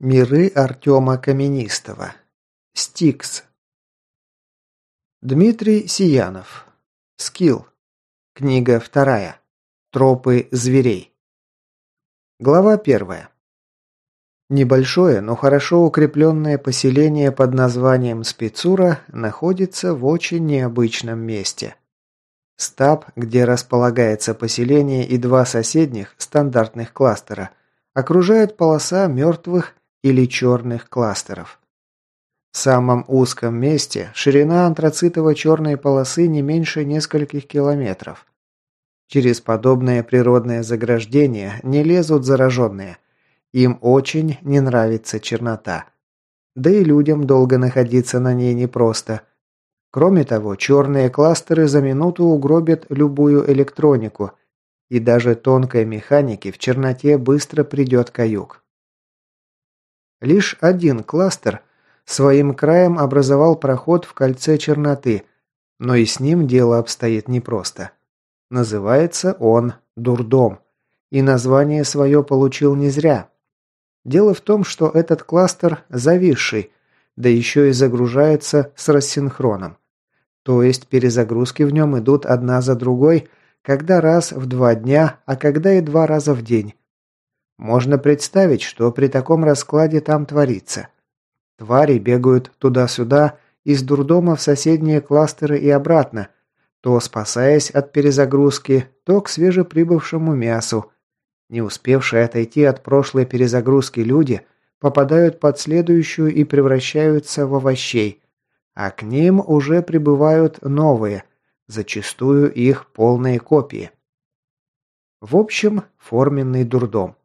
Миры Артема Каменистого. Стикс. Дмитрий Сиянов. Скилл. Книга вторая. Тропы зверей. Глава первая. Небольшое, но хорошо укрепленное поселение под названием Спицура находится в очень необычном месте. Стаб, где располагается поселение и два соседних стандартных кластера, окружает полоса мертвых или черных кластеров. В самом узком месте ширина антрацитово-черной полосы не меньше нескольких километров. Через подобное природное заграждение не лезут зараженные. Им очень не нравится чернота. Да и людям долго находиться на ней непросто. Кроме того, черные кластеры за минуту угробят любую электронику, и даже тонкой механике в черноте быстро придет каюк. Лишь один кластер своим краем образовал проход в кольце черноты, но и с ним дело обстоит непросто. Называется он Дурдом, и название свое получил не зря. Дело в том, что этот кластер зависший, да еще и загружается с рассинхроном. То есть перезагрузки в нем идут одна за другой, когда раз в два дня, а когда и два раза в день. Можно представить, что при таком раскладе там творится. Твари бегают туда-сюда, из дурдома в соседние кластеры и обратно, то спасаясь от перезагрузки, то к свежеприбывшему мясу. Не успевшие отойти от прошлой перезагрузки люди попадают под следующую и превращаются в овощей, а к ним уже прибывают новые, зачастую их полные копии. В общем, форменный дурдом.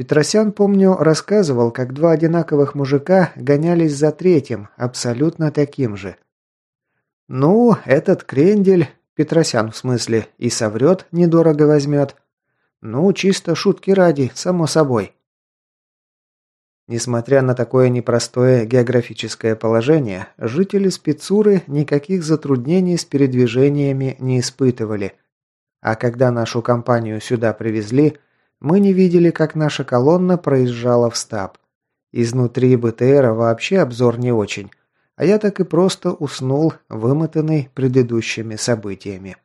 Петросян, помню, рассказывал, как два одинаковых мужика гонялись за третьим, абсолютно таким же. Ну, этот крендель, Петросян в смысле, и соврет, недорого возьмет. Ну, чисто шутки ради, само собой. Несмотря на такое непростое географическое положение, жители Спицуры никаких затруднений с передвижениями не испытывали. А когда нашу компанию сюда привезли – мы не видели, как наша колонна проезжала в стаб. Изнутри БТРа вообще обзор не очень, а я так и просто уснул, вымотанный предыдущими событиями.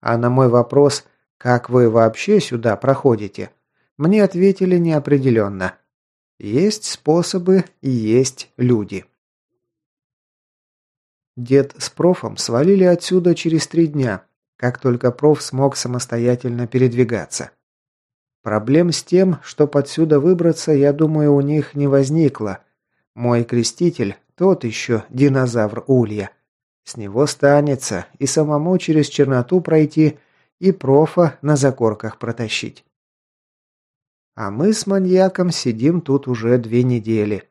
А на мой вопрос, как вы вообще сюда проходите, мне ответили неопределенно. Есть способы и есть люди. Дед с профом свалили отсюда через три дня, как только проф смог самостоятельно передвигаться. Проблем с тем, что подсюда выбраться, я думаю, у них не возникло. Мой креститель, тот еще динозавр Улья. С него станется и самому через черноту пройти, и профа на закорках протащить. А мы с маньяком сидим тут уже две недели.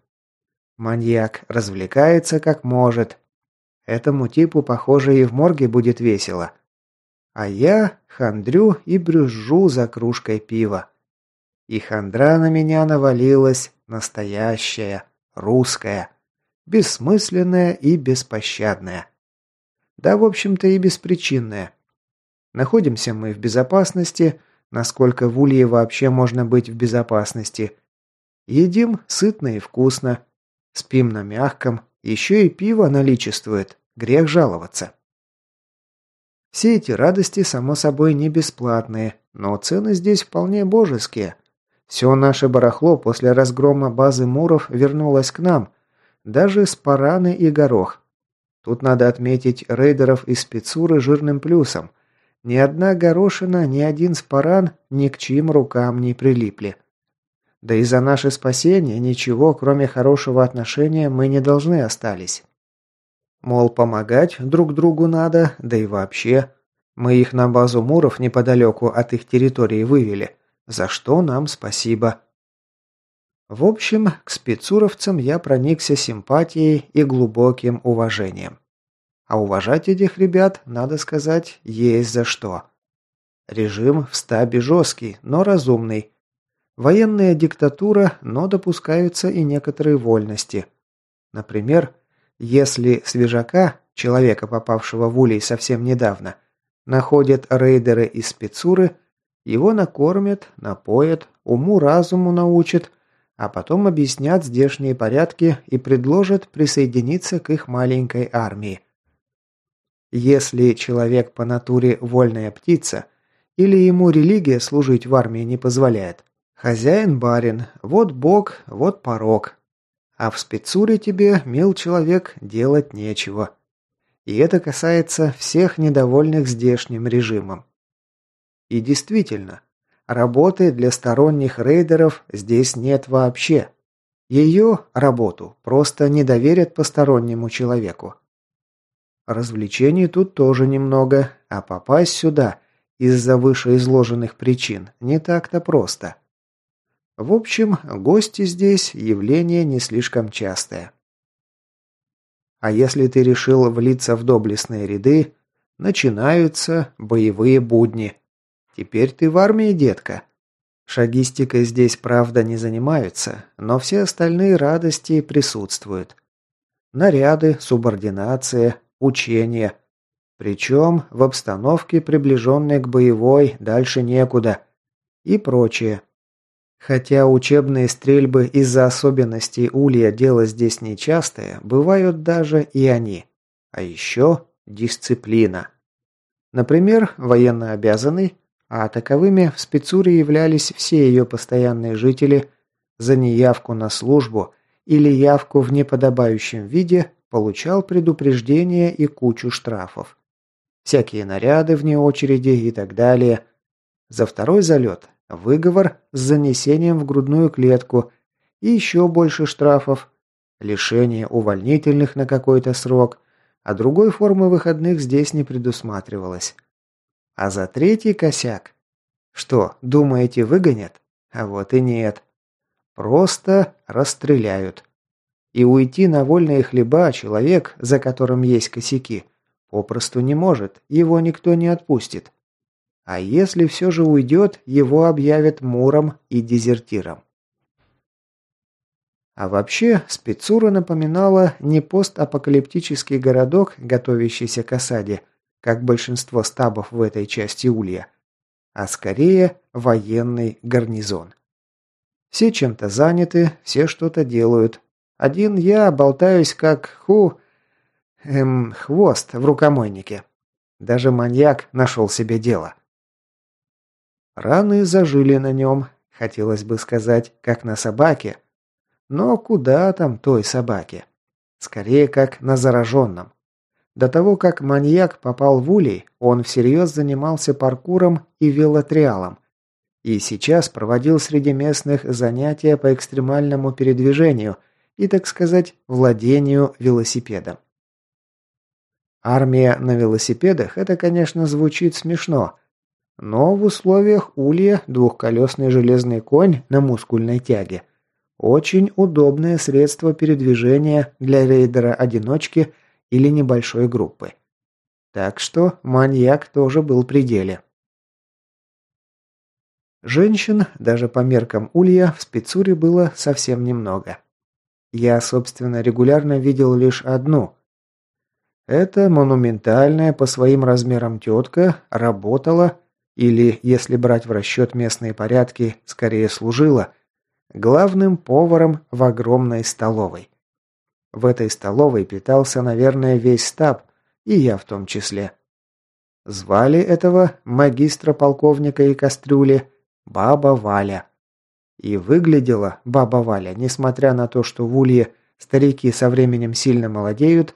Маньяк развлекается как может. Этому типу, похоже, и в морге будет весело. А я хандрю и брюзжу за кружкой пива. И хандра на меня навалилась настоящая, русская, бессмысленная и беспощадная. Да, в общем-то, и беспричинная. Находимся мы в безопасности, насколько в Улье вообще можно быть в безопасности. Едим сытно и вкусно. Спим на мягком, еще и пиво наличествует, грех жаловаться. Все эти радости, само собой, не бесплатные, но цены здесь вполне божеские. Все наше барахло после разгрома базы Муров вернулось к нам, даже спараны и горох. Тут надо отметить рейдеров из спецуры жирным плюсом. Ни одна горошина, ни один спаран ни к чьим рукам не прилипли. Да и за наше спасение ничего, кроме хорошего отношения, мы не должны остались. Мол, помогать друг другу надо, да и вообще. Мы их на базу Муров неподалеку от их территории вывели, за что нам спасибо. В общем, к спецуровцам я проникся симпатией и глубоким уважением. А уважать этих ребят, надо сказать, есть за что. Режим в стабе жесткий, но разумный. Военная диктатура, но допускаются и некоторые вольности. Например, если свежака, человека, попавшего в улей совсем недавно, находят рейдеры из спецуры, его накормят, напоят, уму-разуму научат, а потом объяснят здешние порядки и предложат присоединиться к их маленькой армии. Если человек по натуре вольная птица, или ему религия служить в армии не позволяет, хозяин барин, вот бог, вот порог. А в спецуре тебе, мил человек, делать нечего. И это касается всех недовольных здешним режимом. И действительно, работы для сторонних рейдеров здесь нет вообще. Ее, работу, просто не доверят постороннему человеку. Развлечений тут тоже немного, а попасть сюда из-за вышеизложенных причин не так-то просто. В общем, гости здесь явление не слишком частое. А если ты решил влиться в доблестные ряды, начинаются боевые будни. Теперь ты в армии, детка. Шагистикой здесь, правда, не занимаются, но все остальные радости присутствуют. Наряды, субординация, учения. Причем в обстановке, приближенной к боевой, дальше некуда. И прочее. Хотя учебные стрельбы из-за особенностей улья дело здесь нечастое, бывают даже и они. А еще дисциплина. Например, военнообязанный, а таковыми в спецуре являлись все ее постоянные жители, за неявку на службу или явку в неподобающем виде получал предупреждение и кучу штрафов. Всякие наряды вне очереди и так далее. За второй залет выговор с занесением в грудную клетку и еще больше штрафов, лишение увольнительных на какой-то срок, а другой формы выходных здесь не предусматривалось. А за третий косяк? Что, думаете, выгонят? А вот и нет. Просто расстреляют. И уйти на вольные хлеба человек, за которым есть косяки, попросту не может, его никто не отпустит. А если все же уйдет, его объявят муром и дезертиром. А вообще, спецура напоминала не постапокалиптический городок, готовящийся к осаде, как большинство стабов в этой части Улья, а скорее военный гарнизон. Все чем-то заняты, все что-то делают, один я болтаюсь как ху... Эм, хвост в рукомойнике. Даже маньяк нашел себе дело. Раны зажили на нем, хотелось бы сказать, как на собаке. Но куда там той собаке? Скорее, как на зараженном. До того, как маньяк попал в улей, он всерьез занимался паркуром и велотриалом. И сейчас проводил среди местных занятия по экстремальному передвижению – и, так сказать, владению велосипедом. Армия на велосипедах – это, конечно, звучит смешно, но в условиях улья двухколесный железный конь на мускульной тяге – очень удобное средство передвижения для рейдера-одиночки или небольшой группы. Так что маньяк тоже был при деле. Женщин, даже по меркам улья, в спецуре было совсем немного. Я, собственно, регулярно видел лишь одну. Эта монументальная по своим размерам тетка работала, или, если брать в расчет местные порядки, скорее служила, главным поваром в огромной столовой. В этой столовой питался, наверное, весь стаб, и я в том числе. Звали этого магистра-полковника и кастрюли Баба Валя. И выглядела баба Валя, несмотря на то, что в Улье старики со временем сильно молодеют,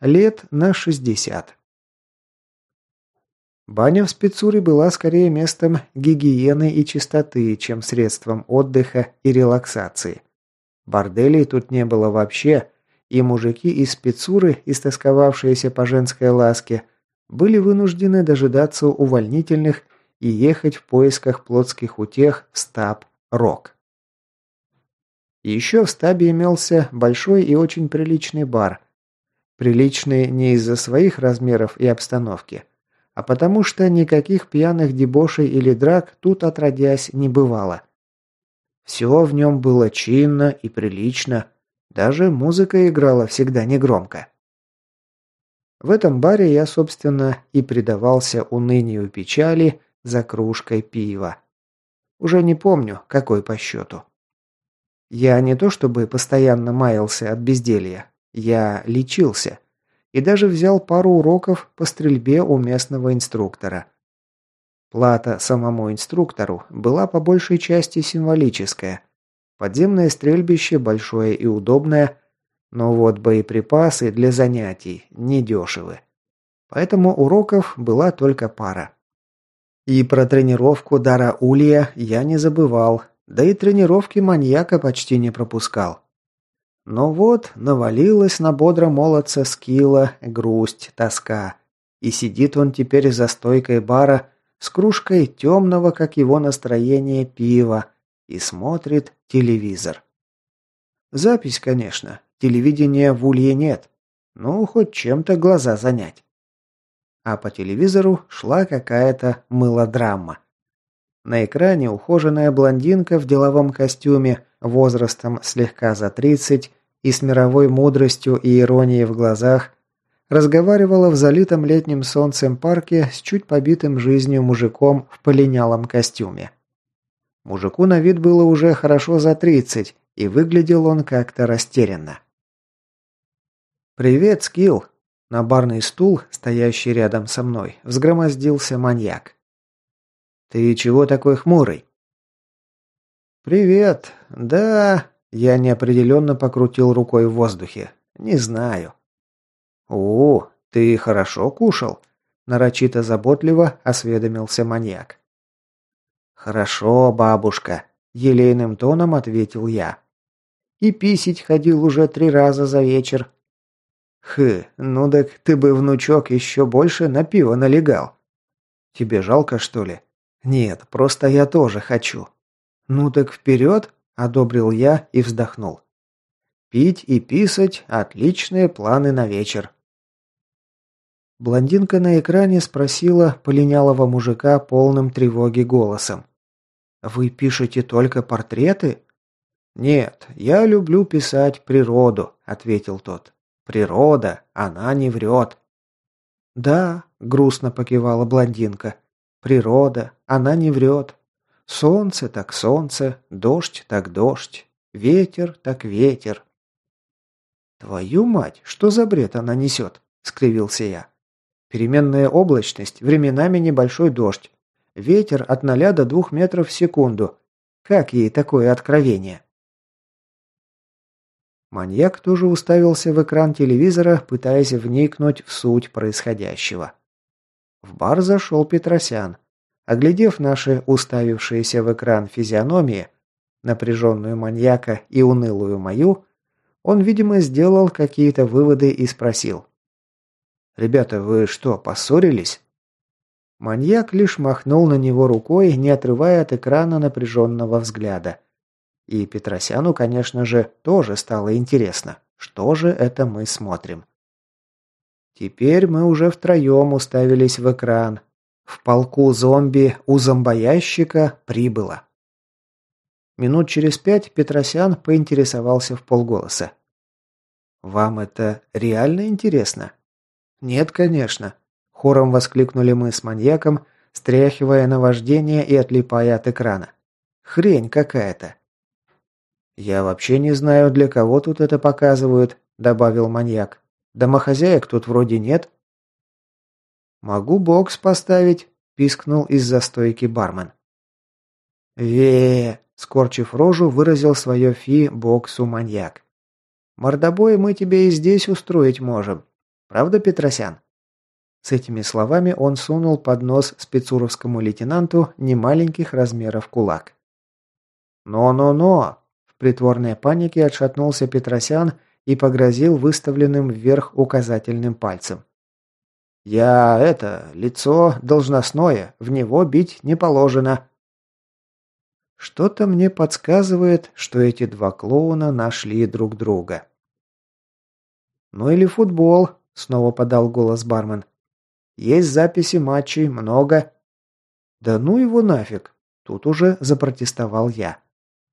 лет на 60. Баня в спецуре была скорее местом гигиены и чистоты, чем средством отдыха и релаксации. Борделей тут не было вообще, и мужики из спецуры, истосковавшиеся по женской ласке, были вынуждены дожидаться увольнительных и ехать в поисках плотских утех в стаб Рок. Еще в стабе имелся большой и очень приличный бар. Приличный не из-за своих размеров и обстановки, а потому что никаких пьяных дебошей или драк тут отродясь не бывало. Все в нем было чинно и прилично, даже музыка играла всегда негромко. В этом баре я, собственно, и предавался унынию печали за кружкой пива. Уже не помню, какой по счету. Я не то чтобы постоянно маялся от безделья, я лечился. И даже взял пару уроков по стрельбе у местного инструктора. Плата самому инструктору была по большей части символическая. Подземное стрельбище большое и удобное, но вот боеприпасы для занятий недешевы. Поэтому уроков была только пара. И про тренировку Дара Улья я не забывал, да и тренировки маньяка почти не пропускал. Но вот навалилась на бодро молодца скилла, грусть, тоска. И сидит он теперь за стойкой бара с кружкой темного, как его настроение, пива и смотрит телевизор. Запись, конечно, телевидения в Улье нет. Ну, хоть чем-то глаза занять а по телевизору шла какая-то мылодрама. На экране ухоженная блондинка в деловом костюме, возрастом слегка за 30 и с мировой мудростью и иронией в глазах, разговаривала в залитом летним солнцем парке с чуть побитым жизнью мужиком в полинялом костюме. Мужику на вид было уже хорошо за 30, и выглядел он как-то растерянно. «Привет, Скилл!» На барный стул, стоящий рядом со мной, взгромоздился маньяк. «Ты чего такой хмурый?» «Привет. Да...» Я неопределенно покрутил рукой в воздухе. «Не знаю». «О, ты хорошо кушал?» Нарочито заботливо осведомился маньяк. «Хорошо, бабушка», – елейным тоном ответил я. «И писить ходил уже три раза за вечер, Хы, ну так ты бы, внучок, еще больше на пиво налегал. Тебе жалко, что ли? Нет, просто я тоже хочу. Ну так вперед, одобрил я и вздохнул. Пить и писать – отличные планы на вечер. Блондинка на экране спросила полинялого мужика полным тревоги голосом. «Вы пишете только портреты?» «Нет, я люблю писать природу», – ответил тот. Природа, она не врет. Да, грустно покивала блондинка. Природа, она не врет. Солнце так солнце, дождь так дождь, ветер так ветер. Твою мать, что за бред она несет? скривился я. Переменная облачность, временами небольшой дождь. Ветер от ноля до двух метров в секунду. Как ей такое откровение? Маньяк тоже уставился в экран телевизора, пытаясь вникнуть в суть происходящего. В бар зашел Петросян. Оглядев наши уставившиеся в экран физиономии, напряженную маньяка и унылую мою, он, видимо, сделал какие-то выводы и спросил. «Ребята, вы что, поссорились?» Маньяк лишь махнул на него рукой, не отрывая от экрана напряженного взгляда. И Петросяну, конечно же, тоже стало интересно, что же это мы смотрим. Теперь мы уже втроем уставились в экран. В полку зомби у зомбоящика прибыло. Минут через пять Петросян поинтересовался в полголоса. «Вам это реально интересно?» «Нет, конечно», – хором воскликнули мы с маньяком, стряхивая наваждение и отлипая от экрана. «Хрень какая-то». «Я вообще не знаю, для кого тут это показывают», – добавил маньяк. «Домохозяек тут вроде нет». «Могу бокс поставить», – пискнул из-за стойки бармен. ве скорчив рожу, выразил свое фи боксу маньяк. «Мордобой мы тебе и здесь устроить можем. Правда, Петросян?» С этими словами он сунул под нос спецуровскому лейтенанту немаленьких размеров кулак. «Но-но-но!» притворной панике отшатнулся Петросян и погрозил выставленным вверх указательным пальцем. «Я это, лицо должностное, в него бить не положено». Что-то мне подсказывает, что эти два клоуна нашли друг друга. «Ну или футбол», — снова подал голос бармен. «Есть записи матчей, много». «Да ну его нафиг!» Тут уже запротестовал я.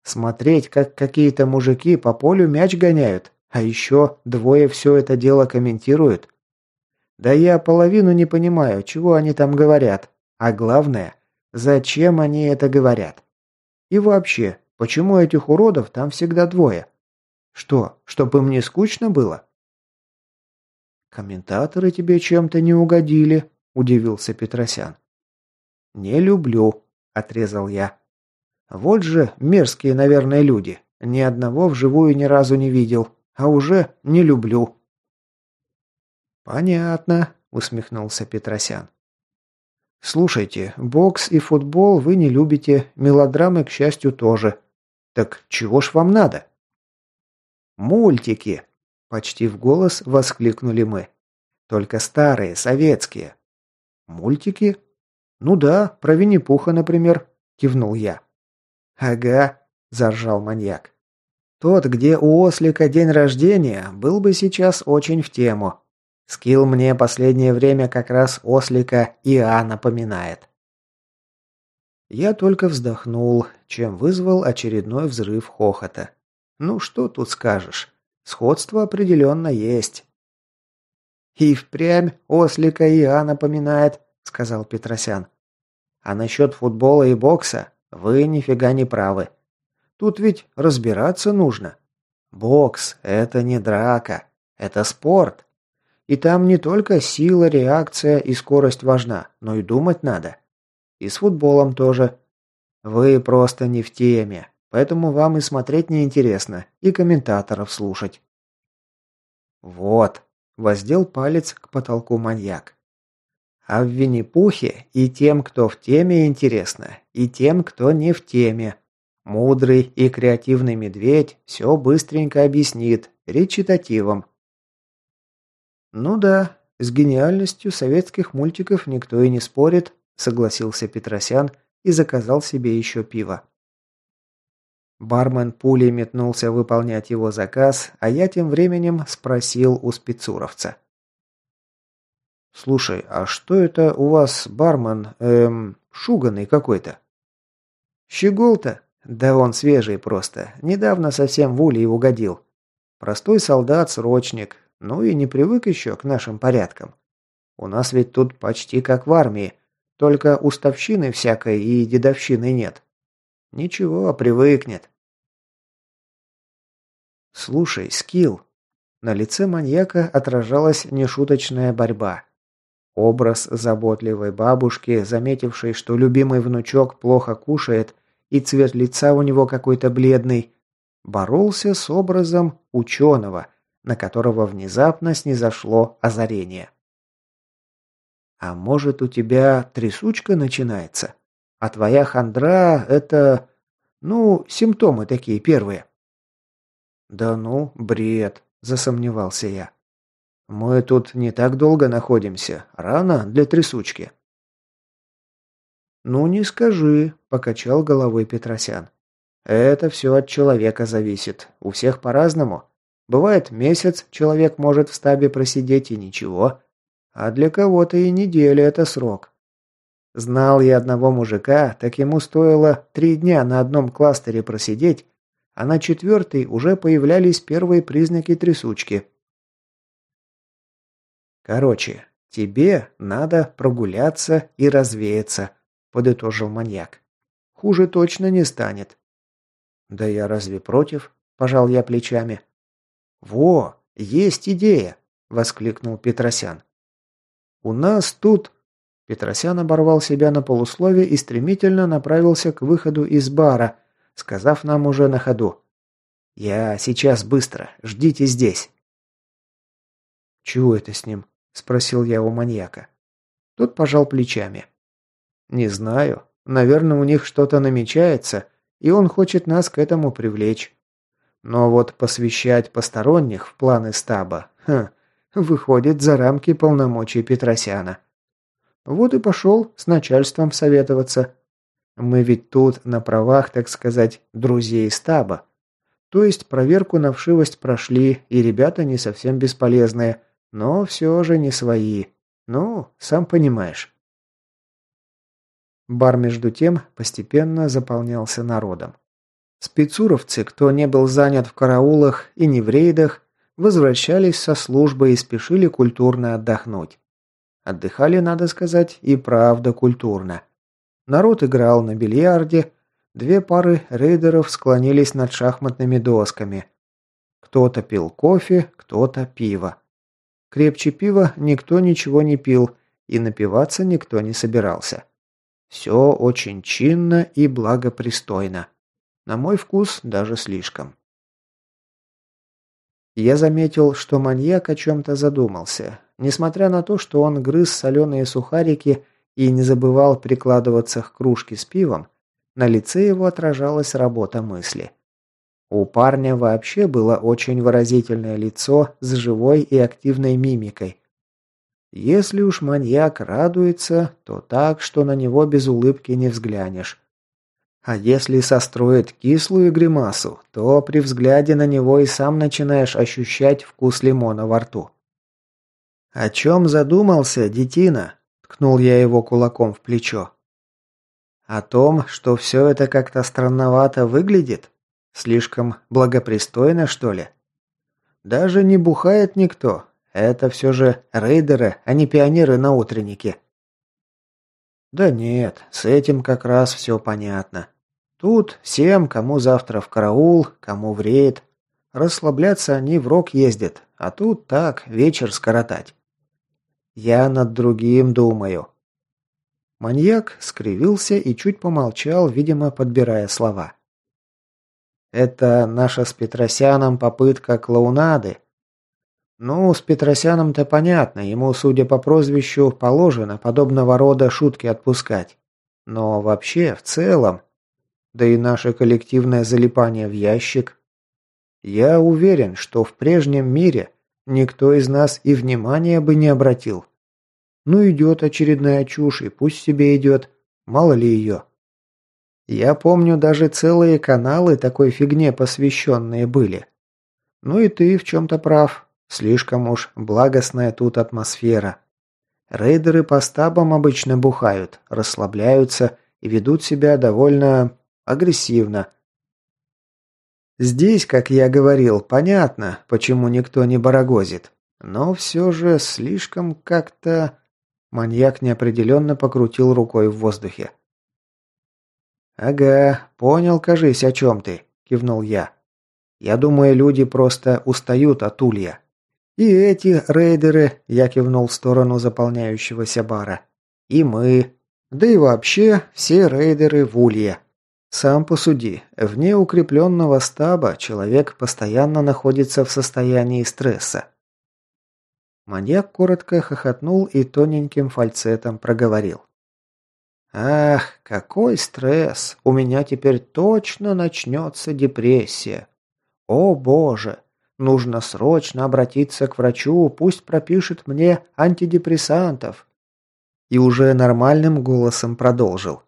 Смотреть, как какие-то мужики по полю мяч гоняют, а еще двое все это дело комментируют. Да я половину не понимаю, чего они там говорят. А главное, зачем они это говорят. И вообще, Почему этих уродов там всегда двое? Что, чтобы мне скучно было?» «Комментаторы тебе чем-то не угодили», – удивился Петросян. «Не люблю», – отрезал я. «Вот же мерзкие, наверное, люди. Ни одного вживую ни разу не видел, а уже не люблю». «Понятно», – усмехнулся Петросян. «Слушайте, бокс и футбол вы не любите, мелодрамы, к счастью, тоже. Так чего ж вам надо?» «Мультики!» – почти в голос воскликнули мы. «Только старые, советские». «Мультики?» «Ну да, про Винни-Пуха, например», – кивнул я. «Ага», – заржал маньяк. «Тот, где у ослика день рождения, был бы сейчас очень в тему. Скилл мне последнее время как раз ослика ИА напоминает. Я только вздохнул, чем вызвал очередной взрыв хохота. Ну что тут скажешь? Сходство определенно есть. «И впрямь ослика ИА напоминает», — сказал Петросян. «А насчет футбола и бокса вы нифига не правы. Тут ведь разбираться нужно. Бокс — это не драка, это спорт. И там не только сила, реакция и скорость важна, но и думать надо. И с футболом тоже. Вы просто не в теме, поэтому вам и смотреть неинтересно, и комментаторов слушать. Вот, воздел палец к потолку маньяк. А в Винни-Пухе и тем, кто в теме, интересно, и тем, кто не в теме. Мудрый и креативный медведь все быстренько объяснит, речитативом, «Ну да, с гениальностью советских мультиков никто и не спорит», согласился Петросян и заказал себе еще пиво. Бармен пулей метнулся выполнять его заказ, а я тем временем спросил у спецуровца. «Слушай, а что это у вас бармен, эм, шуганный какой-то?» «Щегол-то? Да он свежий просто. Недавно совсем в улей угодил. Простой солдат-срочник, ну и не привык еще к нашим порядкам. У нас ведь тут почти как в армии, только уставщины всякой и дедовщины нет. Ничего, привыкнет. Слушай, Скилл. На лице маньяка отражалась нешуточная борьба. Образ заботливой бабушки, заметившей, что любимый внучок плохо кушает и цвет лица у него какой-то бледный, боролся с образом ученого – на которого внезапно снизошло озарение. «А может, у тебя трясучка начинается? А твоя хандра – это... ну, симптомы такие первые». «Да ну, бред», – засомневался я. «Мы тут не так долго находимся. Рано для трясучки». «Ну, не скажи», – покачал головой Петросян. «Это все от человека зависит. У всех по-разному. Бывает, месяц человек может в стабе просидеть и ничего. А для кого-то и неделя – это срок. Знал я одного мужика, так ему стоило три дня на одном кластере просидеть, а на четвертый уже появлялись первые признаки трясучки. Короче, тебе надо прогуляться и развеяться, подытожил маньяк. Хуже точно не станет. Да я разве против? Пожал я плечами. «Во, есть идея!» – воскликнул Петросян. «У нас тут...» Петросян оборвал себя на полуслове и стремительно направился к выходу из бара, сказав нам уже на ходу. «Я сейчас быстро. Ждите здесь». «Чего это с ним?» – спросил я у маньяка. Тот пожал плечами. «Не знаю. Наверное, у них что-то намечается, и он хочет нас к этому привлечь. Но вот посвящать посторонних в планы стаба, ха, выходит за рамки полномочий Петросяна. Вот и пошел с начальством советоваться. Мы ведь тут на правах, так сказать, друзей стаба. То есть проверку на вшивость прошли, и ребята не совсем бесполезные, но все же не свои. Ну, сам понимаешь. Бар между тем постепенно заполнялся народом. Спецуровцы, кто не был занят в караулах и не в рейдах, возвращались со службы и спешили культурно отдохнуть. Отдыхали, надо сказать, и правда культурно. Народ играл на бильярде, Две пары рейдеров склонились над шахматными досками. Кто-то пил кофе, кто-то пиво. Крепче пива никто ничего не пил, и напиваться никто не собирался. Все очень чинно и благопристойно. На мой вкус даже слишком. Я заметил, что маньяк о чем-то задумался. Несмотря на то, что он грыз соленые сухарики и не забывал прикладываться к кружке с пивом, на лице его отражалась работа мысли. У парня вообще было очень выразительное лицо с живой и активной мимикой. Если уж маньяк радуется, то так, что на него без улыбки не взглянешь. А если состроит кислую гримасу, то при взгляде на него и сам начинаешь ощущать вкус лимона во рту. «О чем задумался, детина?» – ткнул я его кулаком в плечо. «О том, что все это как-то странновато выглядит? Слишком благопристойно, что ли? Даже не бухает никто. Это все же рейдеры, а не пионеры на утреннике». Да нет, с этим как раз все понятно. Тут всем, кому завтра в караул, кому в рейд. Расслабляться они в рок ездят, а тут так, вечер скоротать. Я над другим думаю. Маньяк скривился и чуть помолчал, видимо, подбирая слова. Это наша с Петросяном попытка клоунады, ну, с Петросяном-то понятно, ему, судя по прозвищу, положено подобного рода шутки отпускать. Но вообще, в целом, да и наше коллективное залипание в ящик. Я уверен, что в прежнем мире никто из нас и внимания бы не обратил. Ну, идет очередная чушь, и пусть себе идет, мало ли ее. Я помню, даже целые каналы такой фигне посвященные были. Ну и ты в чем-то прав, Слишком уж благостная тут атмосфера. Рейдеры по стабам обычно бухают, расслабляются и ведут себя довольно агрессивно. Здесь, как я говорил, понятно, почему никто не барагозит. Но все же слишком как-то... Маньяк неопределенно покрутил рукой в воздухе. «Ага, понял, кажись, о чем ты», – кивнул я. «Я думаю, люди просто устают от улья. «И эти рейдеры», – я кивнул в сторону заполняющегося бара. «И мы. Да и вообще все рейдеры в Улье. Сам посуди, вне укрепленного стаба человек постоянно находится в состоянии стресса». Маньяк коротко хохотнул и тоненьким фальцетом проговорил. «Ах, какой стресс! У меня теперь точно начнется депрессия! О боже! Нужно срочно обратиться к врачу, пусть пропишет мне антидепрессантов. И уже нормальным голосом продолжил.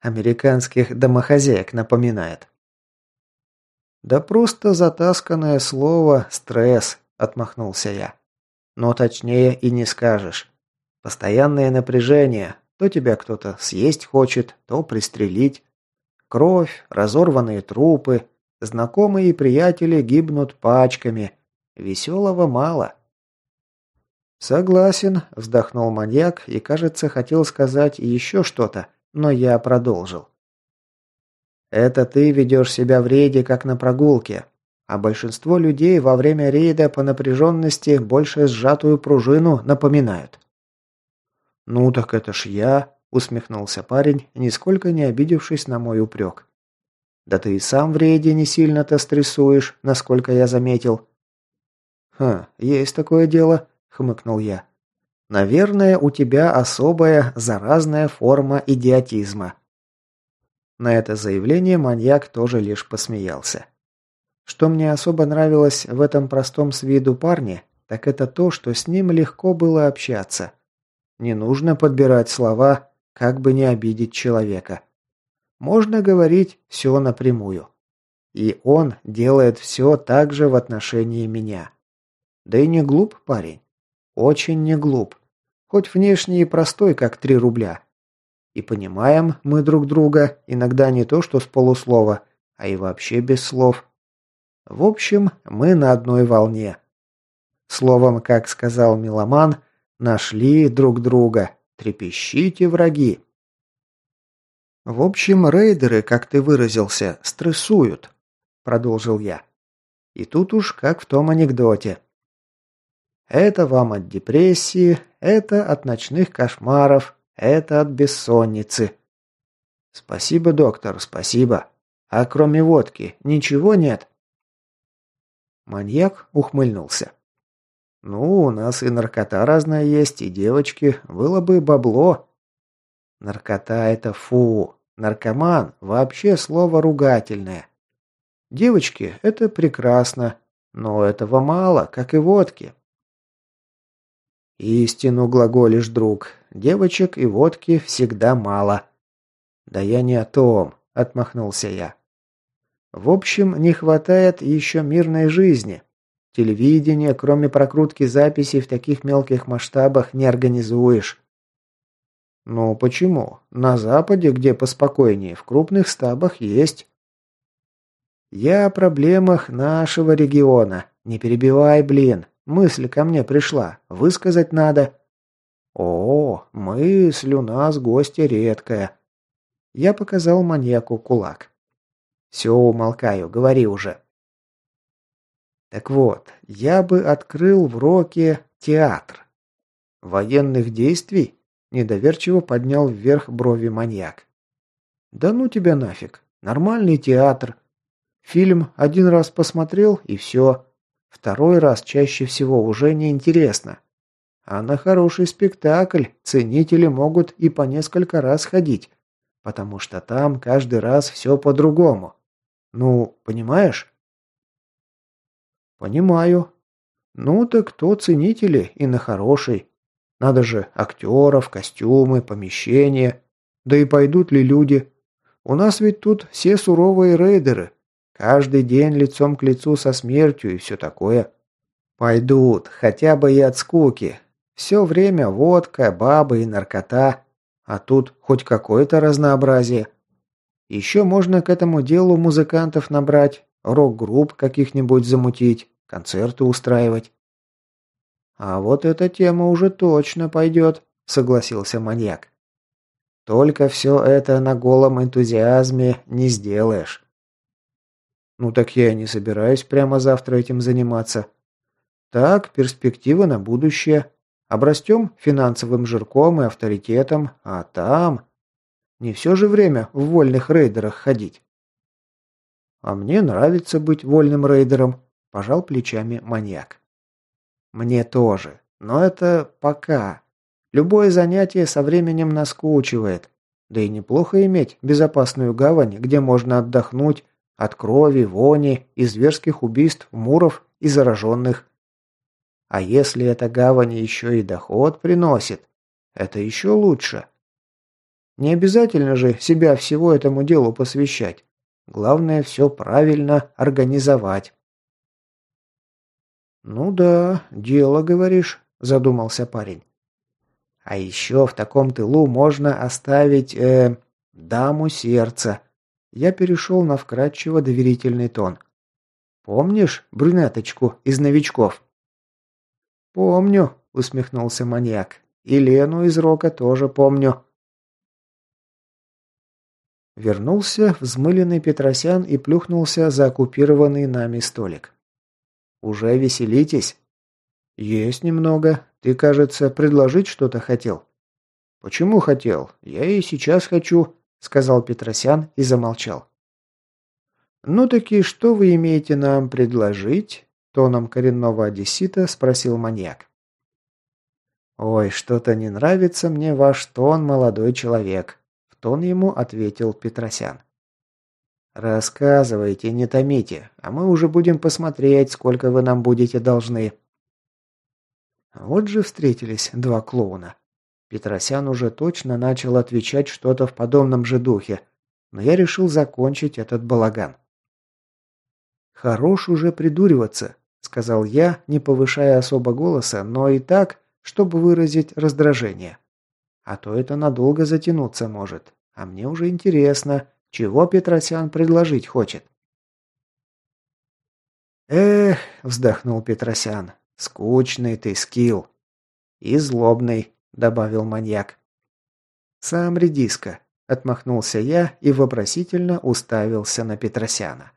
Американских домохозяек напоминает. Да просто затасканное слово «стресс», отмахнулся я. Но точнее и не скажешь. Постоянное напряжение. То тебя кто-то съесть хочет, то пристрелить. Кровь, разорванные трупы, Знакомые и приятели гибнут пачками. Веселого мало. «Согласен», – вздохнул маньяк и, кажется, хотел сказать еще что-то, но я продолжил. «Это ты ведешь себя в рейде, как на прогулке, а большинство людей во время рейда по напряженности больше сжатую пружину напоминают». «Ну так это ж я», – усмехнулся парень, нисколько не обидевшись на мой упрек. Да ты и сам в рейде не сильно-то стрессуешь, насколько я заметил». «Хм, есть такое дело», — хмыкнул я. «Наверное, у тебя особая заразная форма идиотизма». На это заявление маньяк тоже лишь посмеялся. Что мне особо нравилось в этом простом с виду парне, так это то, что с ним легко было общаться. Не нужно подбирать слова, как бы не обидеть человека. Можно говорить все напрямую. И он делает все так же в отношении меня. Да и не глуп парень. Очень не глуп. Хоть внешне и простой, как три рубля. И понимаем мы друг друга, иногда не то что с полуслова, а и вообще без слов. В общем, мы на одной волне. Словом, как сказал Миломан, нашли друг друга. Трепещите, враги. В общем, рейдеры, как ты выразился, стрессуют, продолжил я. И тут уж как в том анекдоте. Это вам от депрессии, это от ночных кошмаров, это от бессонницы. Спасибо, доктор, спасибо. А кроме водки ничего нет? Маньяк ухмыльнулся. Ну, у нас и наркота разная есть, и девочки, было бы бабло. Наркота это фу. Наркоман вообще слово ругательное. Девочки это прекрасно, но этого мало, как и водки. Истину глаголишь, друг. Девочек и водки всегда мало. Да я не о том, отмахнулся я. В общем, не хватает еще мирной жизни. Телевидение, кроме прокрутки записей в таких мелких масштабах, не организуешь. Ну почему? На Западе, где поспокойнее, в крупных стабах есть. Я о проблемах нашего региона. Не перебивай, блин. Мысль ко мне пришла. Высказать надо. О, мысль у нас гостья редкая. Я показал маньяку кулак. Все, умолкаю, говори уже. Так вот, я бы открыл в Роке театр. Военных действий? Недоверчиво поднял вверх брови маньяк. Да ну тебя нафиг. Нормальный театр. Фильм один раз посмотрел и все. Второй раз чаще всего уже не интересно. А на хороший спектакль ценители могут и по несколько раз ходить, потому что там каждый раз все по-другому. Ну, понимаешь? Понимаю. Ну так кто ценители и на хороший? Надо же актеров, костюмы, помещения. Да и пойдут ли люди? У нас ведь тут все суровые рейдеры. Каждый день лицом к лицу со смертью и все такое. Пойдут, хотя бы и от скуки. Все время водка, бабы и наркота. А тут хоть какое-то разнообразие. Еще можно к этому делу музыкантов набрать, рок-групп каких-нибудь замутить, концерты устраивать. А вот эта тема уже точно пойдет, согласился маньяк. Только все это на голом энтузиазме не сделаешь. Ну так я и не собираюсь прямо завтра этим заниматься. Так, перспективы на будущее. Обрастем финансовым жирком и авторитетом, а там... Не все же время в вольных рейдерах ходить. А мне нравится быть вольным рейдером, пожал плечами маньяк. Мне тоже, но это пока. Любое занятие со временем наскучивает. Да и неплохо иметь безопасную гавань, где можно отдохнуть, от крови, вони и зверских убийств муров и зараженных. А если эта гавань еще и доход приносит, это еще лучше. Не обязательно же себя всего этому делу посвящать. Главное все правильно организовать. «Ну да, дело, говоришь», – задумался парень. «А еще в таком тылу можно оставить, э, даму сердца, я перешел на вкрадчиво доверительный тон. «Помнишь брюнеточку из новичков?» «Помню», — усмехнулся маньяк. «И Лену из Рока тоже помню». Вернулся взмыленный Петросян и плюхнулся за оккупированный нами столик. «Уже веселитесь?» «Есть немного. Ты, кажется, предложить что-то хотел?» «Почему хотел? Я и сейчас хочу сказал Петросян и замолчал. «Ну таки, что вы имеете нам предложить?» Тоном коренного одессита спросил маньяк. «Ой, что-то не нравится мне ваш тон, молодой человек», в тон ему ответил Петросян. «Рассказывайте, не томите, а мы уже будем посмотреть, сколько вы нам будете должны». Вот же встретились два клоуна. Петросян уже точно начал отвечать что-то в подобном же духе, но я решил закончить этот балаган. «Хорош уже придуриваться», — сказал я, не повышая особо голоса, но и так, чтобы выразить раздражение. «А то это надолго затянуться может, а мне уже интересно, чего Петросян предложить хочет». «Эх», — вздохнул Петросян, — «скучный ты скилл. И злобный добавил маньяк. «Сам редиска», отмахнулся я и вопросительно уставился на Петросяна.